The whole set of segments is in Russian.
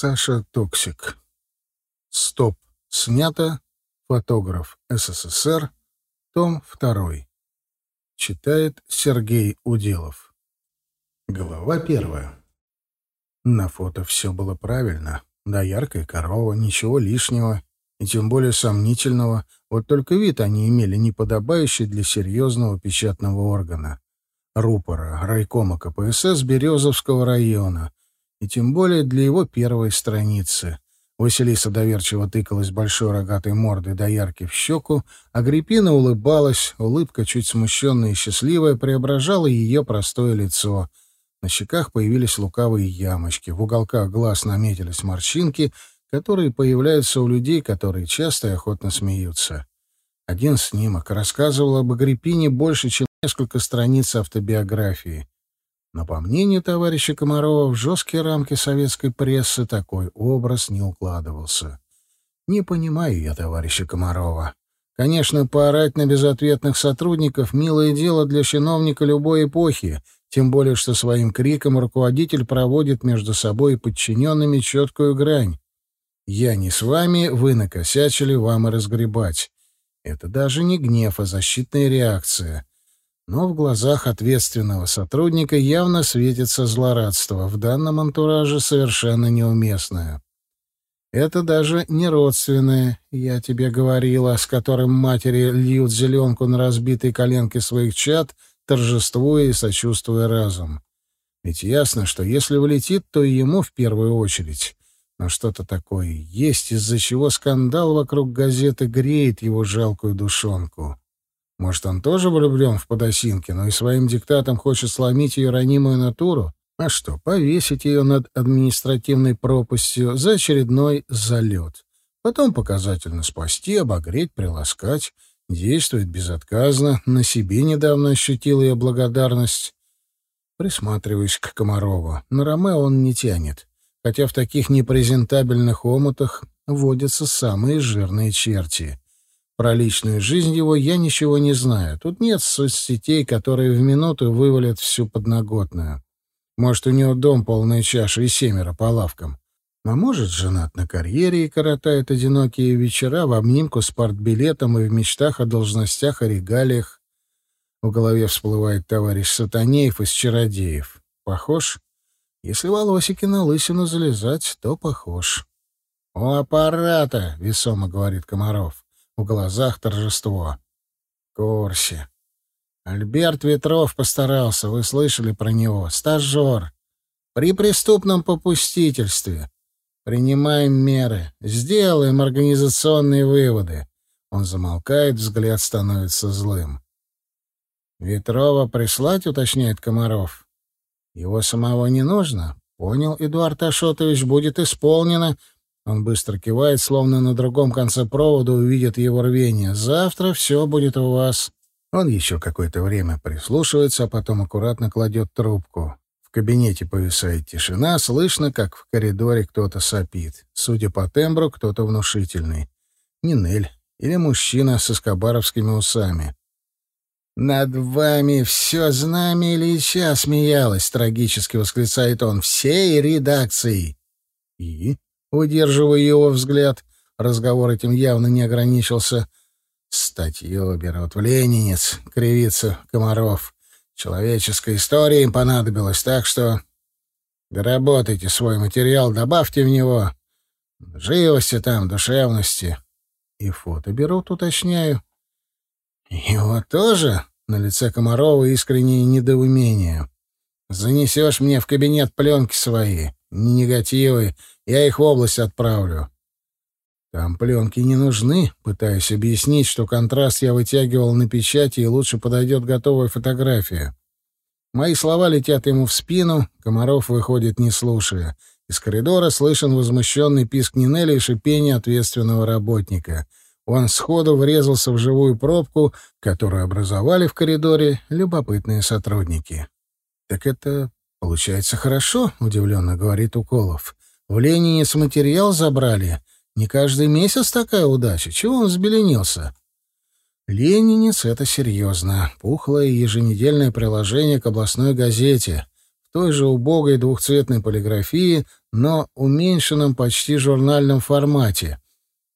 Саша Токсик. Стоп. Снято. Фотограф СССР. Том 2. Читает Сергей Уделов. Глава первая. На фото все было правильно. Доярка и корова, ничего лишнего и тем более сомнительного. Вот только вид они имели неподобающий для серьезного печатного органа. Рупора райкома КПСС Березовского района — и тем более для его первой страницы. Василиса доверчиво тыкалась большой рогатой мордой до ярки в щеку, а Гриппина улыбалась, улыбка, чуть смущенная и счастливая, преображала ее простое лицо. На щеках появились лукавые ямочки, в уголках глаз наметились морщинки, которые появляются у людей, которые часто и охотно смеются. Один снимок рассказывал об Агриппине больше, чем несколько страниц автобиографии. Но, по мнению товарища Комарова, в жесткие рамки советской прессы такой образ не укладывался. Не понимаю я товарища Комарова. Конечно, поорать на безответных сотрудников — милое дело для чиновника любой эпохи, тем более что своим криком руководитель проводит между собой и подчиненными четкую грань. «Я не с вами, вы накосячили, вам и разгребать». Это даже не гнев, а защитная реакция но в глазах ответственного сотрудника явно светится злорадство, в данном антураже совершенно неуместное. Это даже не родственное, я тебе говорила, с которым матери льют зеленку на разбитые коленки своих чад, торжествуя и сочувствуя разум. Ведь ясно, что если влетит, то и ему в первую очередь. Но что-то такое есть, из-за чего скандал вокруг газеты греет его жалкую душонку. Может, он тоже влюблен в подосинки, но и своим диктатом хочет сломить ее ранимую натуру? А что, повесить ее над административной пропастью за очередной залет. Потом показательно спасти, обогреть, приласкать. Действует безотказно. На себе недавно ощутил ее благодарность. Присматриваюсь к Комарову. На Ромео он не тянет. Хотя в таких непрезентабельных омутах водятся самые жирные черти. Про личную жизнь его я ничего не знаю. Тут нет соцсетей, которые в минуту вывалят всю подноготную. Может, у него дом полная чаша и семеро по лавкам. А может, женат на карьере и коротает одинокие вечера в обнимку с партбилетом и в мечтах о должностях и регалиях. В голове всплывает товарищ Сатанеев из Чародеев. Похож? Если волосики на лысину залезать, то похож. — У аппарата, — весомо говорит Комаров. В глазах торжество. Корси. Альберт Ветров постарался, вы слышали про него. Стажер. При преступном попустительстве. Принимаем меры. Сделаем организационные выводы. Он замолкает, взгляд становится злым. Ветрова прислать, уточняет Комаров. Его самого не нужно. Понял, Эдуард Ашотович, будет исполнено. Он быстро кивает, словно на другом конце провода увидит его рвение. «Завтра все будет у вас». Он еще какое-то время прислушивается, а потом аккуратно кладет трубку. В кабинете повисает тишина, слышно, как в коридоре кто-то сопит. Судя по тембру, кто-то внушительный. Нинель или мужчина с эскобаровскими усами. «Над вами все знамя Ильича смеялось», — трагически восклицает он, — «всей редакции». «И?» Удерживая его взгляд, разговор этим явно не ограничился. Статью берут в ленинец, кривится Комаров. Человеческая история им понадобилась, так что доработайте свой материал, добавьте в него живости там, душевности. И фото берут, уточняю. Его тоже? На лице Комарова искреннее недоумение. Занесешь мне в кабинет пленки свои, не негативы, я их в область отправлю. Там пленки не нужны, пытаясь объяснить, что контраст я вытягивал на печати и лучше подойдет готовая фотография. Мои слова летят ему в спину, Комаров выходит, не слушая. Из коридора слышен возмущенный писк Нинели и шипение ответственного работника. Он сходу врезался в живую пробку, которую образовали в коридоре любопытные сотрудники. «Так это получается хорошо», — удивленно говорит Уколов. В Ленинец материал забрали. Не каждый месяц такая удача. Чего он взбеленился? Ленинец — это серьезно. Пухлое еженедельное приложение к областной газете. В той же убогой двухцветной полиграфии, но уменьшенном почти журнальном формате.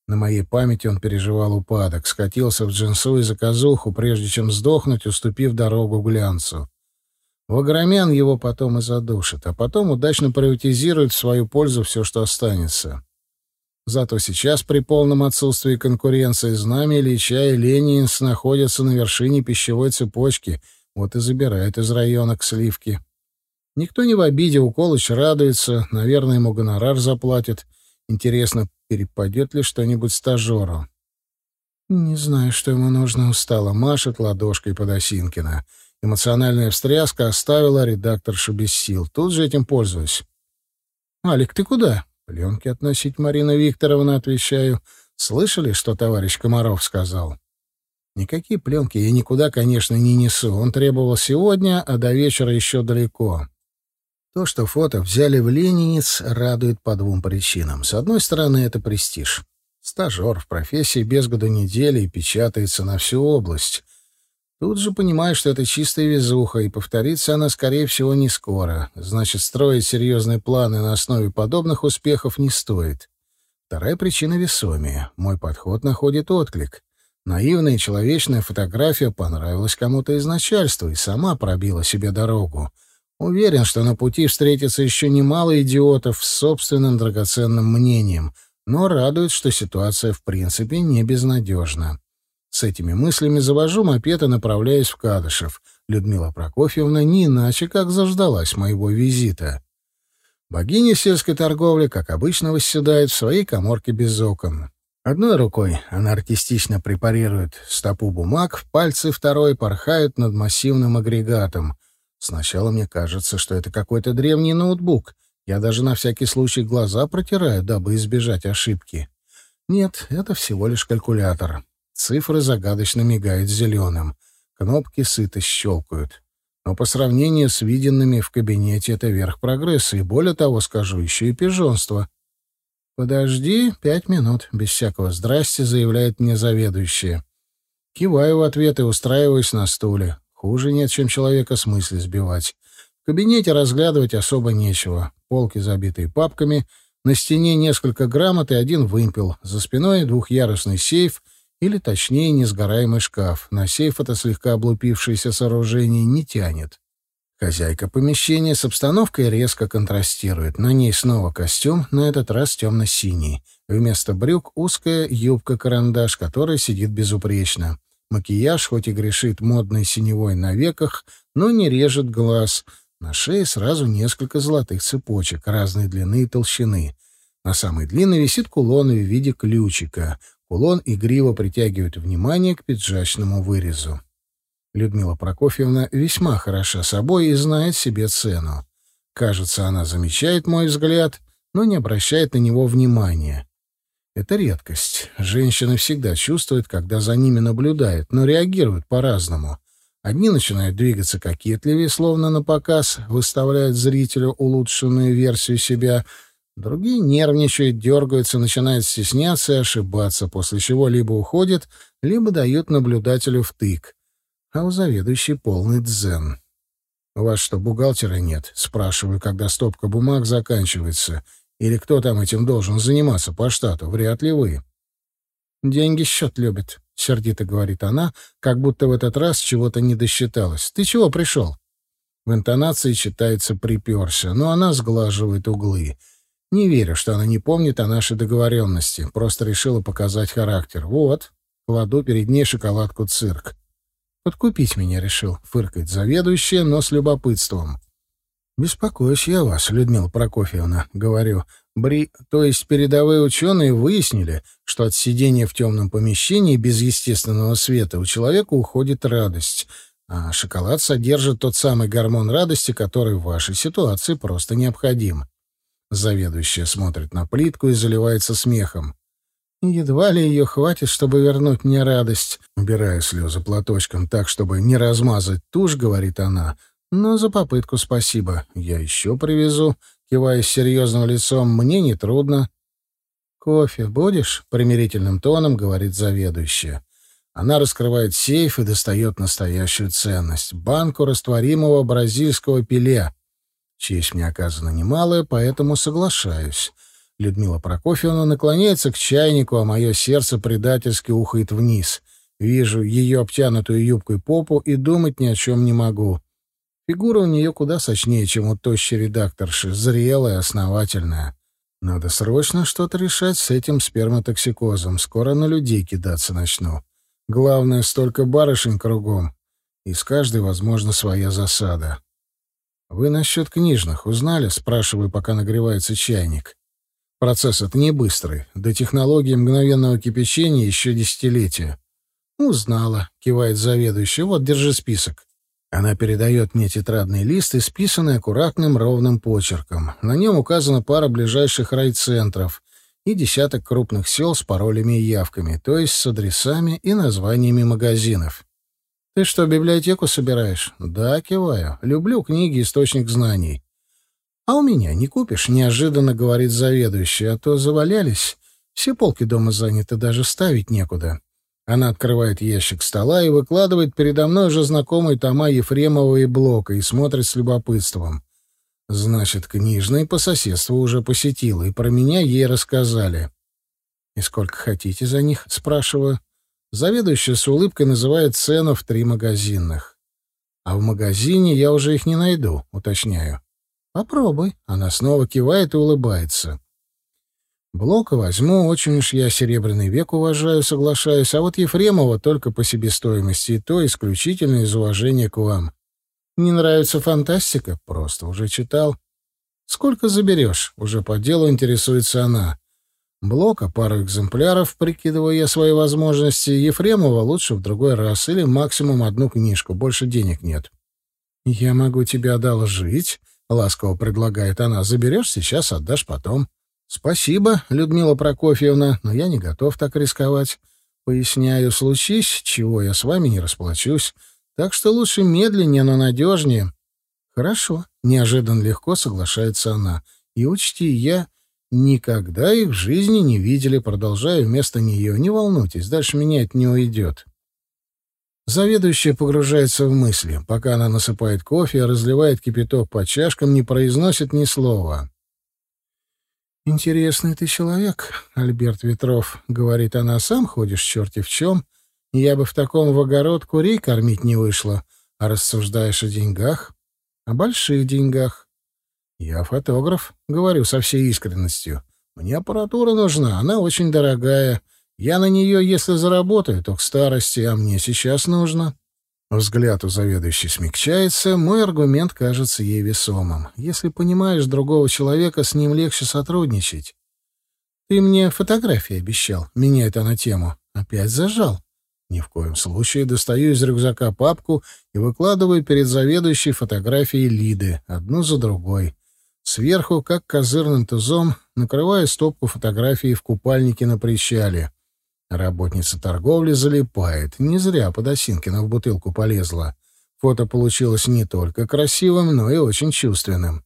На моей памяти он переживал упадок, скатился в джинсу и заказуху, прежде чем сдохнуть, уступив дорогу глянцу. Вагромян его потом и задушит, а потом удачно приватизирует в свою пользу все, что останется. Зато сейчас, при полном отсутствии конкуренции, Знамя, Ильича и Ленинс находятся на вершине пищевой цепочки, вот и забирают из района к сливке. Никто не в обиде, Уколыч радуется, наверное, ему гонорар заплатит. Интересно, перепадет ли что-нибудь стажеру? Не знаю, что ему нужно, устало машет ладошкой Подосинкина. Эмоциональная встряска оставила редакторшу без сил. Тут же этим пользуюсь. «Алик, ты куда?» «Пленки относить, Марина Викторовна, отвечаю. Слышали, что товарищ Комаров сказал?» «Никакие пленки я никуда, конечно, не несу. Он требовал сегодня, а до вечера еще далеко. То, что фото взяли в Ленинец, радует по двум причинам. С одной стороны, это престиж. Стажер в профессии без года недели и печатается на всю область. Тут же понимаешь, что это чистая везуха, и повторится она, скорее всего, не скоро. Значит, строить серьезные планы на основе подобных успехов не стоит. Вторая причина весомее. Мой подход находит отклик. Наивная человечная фотография понравилась кому-то из начальства и сама пробила себе дорогу. Уверен, что на пути встретится еще немало идиотов с собственным драгоценным мнением, но радует, что ситуация в принципе не безнадежна. С этими мыслями завожу мопед и направляюсь в Кадышев. Людмила Прокофьевна не иначе как заждалась моего визита. Богиня сельской торговли, как обычно, восседает в своей коморке без окон. Одной рукой она артистично препарирует стопу бумаг, пальцы второй порхают над массивным агрегатом. Сначала мне кажется, что это какой-то древний ноутбук. Я даже на всякий случай глаза протираю, дабы избежать ошибки. Нет, это всего лишь калькулятор. Цифры загадочно мигают зеленым. Кнопки сыто щелкают. Но по сравнению с виденными в кабинете это верх прогресса, и более того, скажу, еще и пижонство. «Подожди пять минут», — без всякого «здрасте», — заявляет мне заведующая. Киваю в ответ и устраиваюсь на стуле. Хуже нет, чем человека с мысли сбивать. В кабинете разглядывать особо нечего. Полки, забитые папками, на стене несколько грамот и один вымпел. За спиной двухъярусный сейф или, точнее, несгораемый шкаф. На сейф это слегка облупившееся сооружение не тянет. Хозяйка помещения с обстановкой резко контрастирует. На ней снова костюм, на этот раз темно-синий. Вместо брюк узкая юбка-карандаш, которая сидит безупречно. Макияж хоть и грешит модной синевой на веках, но не режет глаз. На шее сразу несколько золотых цепочек разной длины и толщины. На самой длинной висит кулон в виде ключика. Кулон игриво притягивает внимание к пиджачному вырезу. Людмила Прокофьевна весьма хороша собой и знает себе цену. Кажется, она замечает мой взгляд, но не обращает на него внимания. Это редкость. Женщины всегда чувствуют, когда за ними наблюдают, но реагируют по-разному. Одни начинают двигаться кокетливее, словно на показ, выставляют зрителю улучшенную версию себя, другие нервничают, дергаются, начинают стесняться и ошибаться, после чего либо уходят, либо дают наблюдателю втык. А у заведующей полный дзен. «У вас что, бухгалтера нет?» — спрашиваю, когда стопка бумаг заканчивается — или кто там этим должен заниматься по штату? Вряд ли вы. «Деньги счет любят», — сердито говорит она, как будто в этот раз чего-то не досчиталась. «Ты чего пришел?» В интонации читается «приперся», но она сглаживает углы. Не верю, что она не помнит о нашей договоренности, просто решила показать характер. Вот, кладу перед ней шоколадку «Цирк». «Подкупить меня решил», — фыркает заведующая, но с любопытством. «Беспокоюсь я вас, Людмила Прокофьевна», — говорю. «Бри... То есть передовые ученые выяснили, что от сидения в темном помещении без естественного света у человека уходит радость, а шоколад содержит тот самый гормон радости, который в вашей ситуации просто необходим». Заведующая смотрит на плитку и заливается смехом. Едва ли ее хватит, чтобы вернуть мне радость. Убирая слезы платочком так, чтобы не размазать тушь, говорит она — но за попытку спасибо. Я еще привезу. Кивая серьезным лицом, мне не трудно. «Кофе будешь?» — примирительным тоном говорит заведующая. Она раскрывает сейф и достает настоящую ценность — банку растворимого бразильского пиле. Честь мне оказана немалая, поэтому соглашаюсь. Людмила Прокофьевна наклоняется к чайнику, а мое сердце предательски ухает вниз. Вижу ее обтянутую юбкой попу и думать ни о чем не могу. Фигура у нее куда сочнее, чем у тощей редакторши, зрелая, основательная. Надо срочно что-то решать с этим сперматоксикозом. Скоро на людей кидаться начну. Главное, столько барышень кругом. И с каждой, возможно, своя засада. «Вы насчет книжных узнали?» — спрашиваю, пока нагревается чайник. Процесс это не быстрый. До технологии мгновенного кипячения еще десятилетия. «Узнала», — кивает заведующий. «Вот, держи список». Она передает мне тетрадный лист, исписанный аккуратным ровным почерком. На нем указана пара ближайших райцентров и десяток крупных сел с паролями и явками, то есть с адресами и названиями магазинов. «Ты что, библиотеку собираешь?» «Да», — киваю. «Люблю книги, источник знаний». «А у меня не купишь?» — неожиданно говорит заведующий. «А то завалялись. Все полки дома заняты, даже ставить некуда». Она открывает ящик стола и выкладывает передо мной уже знакомые тома Ефремова и Блока и смотрит с любопытством. Значит, книжный по соседству уже посетила, и про меня ей рассказали. «И сколько хотите за них?» — спрашиваю. Заведующая с улыбкой называет цену в три магазинных. А в магазине я уже их не найду, уточняю. Попробуй. Она снова кивает и улыбается. Блока возьму, очень уж я Серебряный век уважаю, соглашаюсь, а вот Ефремова только по себестоимости, и то исключительно из уважения к вам. Не нравится фантастика? Просто уже читал. Сколько заберешь? Уже по делу интересуется она. Блока, пару экземпляров, прикидывая я свои возможности. Ефремова лучше в другой раз или максимум одну книжку, больше денег нет. «Я могу тебе одолжить», — ласково предлагает она. «Заберешь сейчас, отдашь потом». «Спасибо, Людмила Прокофьевна, но я не готов так рисковать. Поясняю, случись, чего я с вами не расплачусь. Так что лучше медленнее, но надежнее». «Хорошо», — неожиданно легко соглашается она. «И учти, я Никогда их в жизни не видели, продолжая вместо нее. Не волнуйтесь, дальше меня это не уйдет. Заведующая погружается в мысли. Пока она насыпает кофе, разливает кипяток по чашкам, не произносит ни слова. «Интересный ты человек, Альберт Ветров», — говорит она, — «сам ходишь черти в чем. Я бы в таком в огород курей кормить не вышла. А рассуждаешь о деньгах? О больших деньгах. «Я фотограф», — говорю со всей искренностью. «Мне аппаратура нужна, она очень дорогая. Я на нее, если заработаю, то к старости, а мне сейчас нужно». Взгляд у заведующей смягчается, мой аргумент кажется ей весомым. Если понимаешь другого человека, с ним легче сотрудничать. «Ты мне фотографии обещал», — меняет она тему. «Опять зажал». Ни в коем случае достаю из рюкзака папку и выкладываю перед заведующей фотографии Лиды, одну за другой. Сверху, как козырным тузом, накрывая стопку фотографий в купальнике на причале. Работница торговли залипает. Не зря Подосинкина в бутылку полезла. Фото получилось не только красивым, но и очень чувственным.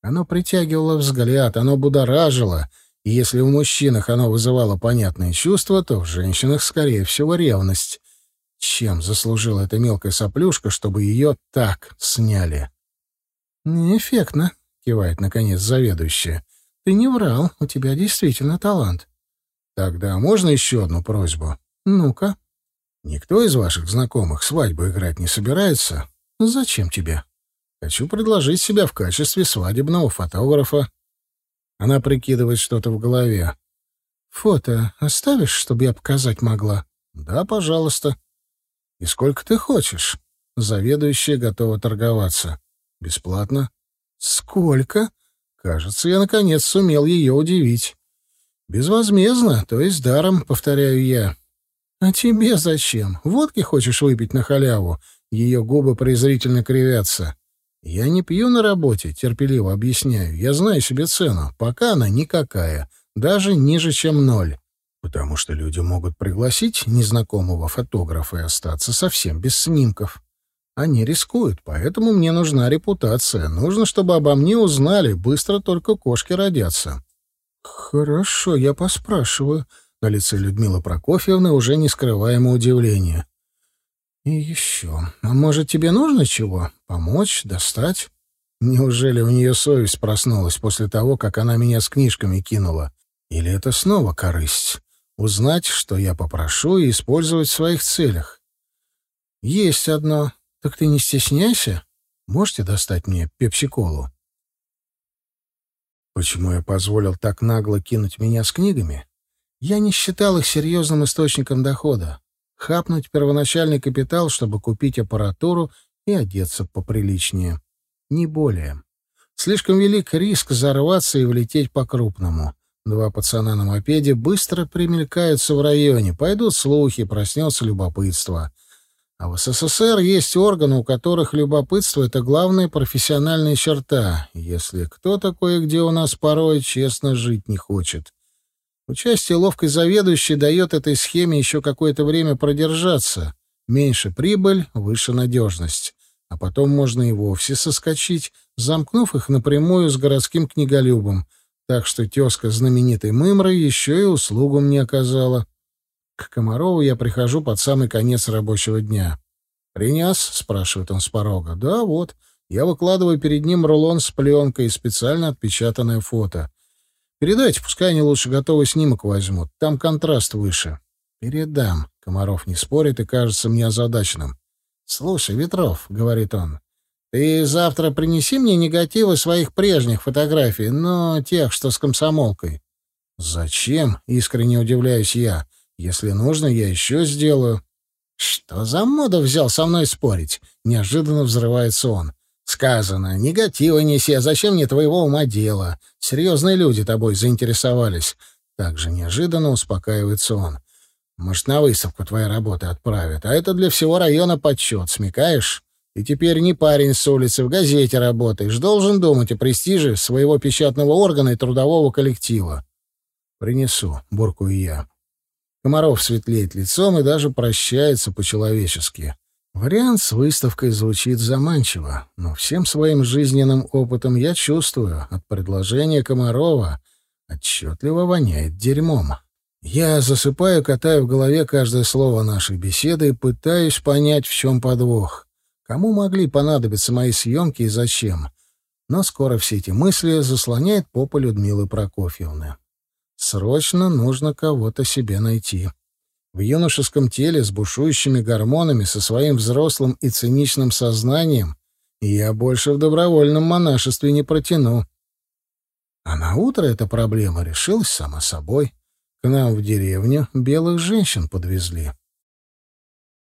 Оно притягивало взгляд, оно будоражило, и если в мужчинах оно вызывало понятные чувства, то в женщинах, скорее всего, ревность. Чем заслужила эта мелкая соплюшка, чтобы ее так сняли? «Неэффектно», — кивает, наконец, заведующая. «Ты не врал, у тебя действительно талант». «Тогда можно еще одну просьбу?» «Ну-ка». «Никто из ваших знакомых свадьбу играть не собирается?» «Зачем тебе?» «Хочу предложить себя в качестве свадебного фотографа». Она прикидывает что-то в голове. «Фото оставишь, чтобы я показать могла?» «Да, пожалуйста». «И сколько ты хочешь?» Заведующая готова торговаться. «Бесплатно?» «Сколько?» Кажется, я, наконец, сумел ее удивить. «Безвозмездно, то есть даром», — повторяю я. «А тебе зачем? Водки хочешь выпить на халяву?» Ее губы презрительно кривятся. «Я не пью на работе», — терпеливо объясняю. «Я знаю себе цену. Пока она никакая. Даже ниже, чем ноль. Потому что люди могут пригласить незнакомого фотографа и остаться совсем без снимков. Они рискуют, поэтому мне нужна репутация. Нужно, чтобы обо мне узнали. Быстро только кошки родятся. Хорошо, я поспрашиваю. На лице Людмилы Прокофьевны уже не скрываемо удивление. И еще. А может, тебе нужно чего? Помочь? Достать? Неужели у нее совесть проснулась после того, как она меня с книжками кинула? Или это снова корысть? Узнать, что я попрошу, и использовать в своих целях. Есть одно. Так ты не стесняйся. Можете достать мне пепси-колу? Почему я позволил так нагло кинуть меня с книгами? Я не считал их серьезным источником дохода. Хапнуть первоначальный капитал, чтобы купить аппаратуру и одеться поприличнее. Не более. Слишком велик риск взорваться и влететь по-крупному. Два пацана на мопеде быстро примелькаются в районе, пойдут слухи, проснется любопытство. А в СССР есть органы, у которых любопытство — это главная профессиональная черта, если кто-то кое-где у нас порой честно жить не хочет. Участие ловкой заведующей дает этой схеме еще какое-то время продержаться. Меньше прибыль, выше надежность. А потом можно и вовсе соскочить, замкнув их напрямую с городским книголюбом. Так что тезка знаменитой Мымры еще и услугу мне оказала. К Комарову я прихожу под самый конец рабочего дня. «Принес?» — спрашивает он с порога. «Да, вот». Я выкладываю перед ним рулон с пленкой и специально отпечатанное фото. «Передайте, пускай они лучше готовый снимок возьмут. Там контраст выше». «Передам». Комаров не спорит и кажется мне озадаченным. «Слушай, Ветров», — говорит он, — «ты завтра принеси мне негативы своих прежних фотографий, но тех, что с комсомолкой». «Зачем?» — искренне удивляюсь я. Если нужно, я еще сделаю. Что за мода взял со мной спорить? Неожиданно взрывается он. Сказано, негатива неси, а зачем мне твоего ума дело? Серьезные люди тобой заинтересовались. Так же неожиданно успокаивается он. Может, на выставку твоей работы отправят, а это для всего района подсчет, смекаешь? Ты теперь не парень с улицы, в газете работаешь, должен думать о престиже своего печатного органа и трудового коллектива. Принесу, буркую я. Комаров светлеет лицом и даже прощается по-человечески. Вариант с выставкой звучит заманчиво, но всем своим жизненным опытом я чувствую, от предложения Комарова отчетливо воняет дерьмом. Я засыпаю, катаю в голове каждое слово нашей беседы и пытаюсь понять, в чем подвох. Кому могли понадобиться мои съемки и зачем? Но скоро все эти мысли заслоняет попа Людмилы Прокофьевны. Срочно нужно кого-то себе найти. В юношеском теле с бушующими гормонами, со своим взрослым и циничным сознанием я больше в добровольном монашестве не протяну. А на утро эта проблема решилась сама собой. К нам в деревню белых женщин подвезли.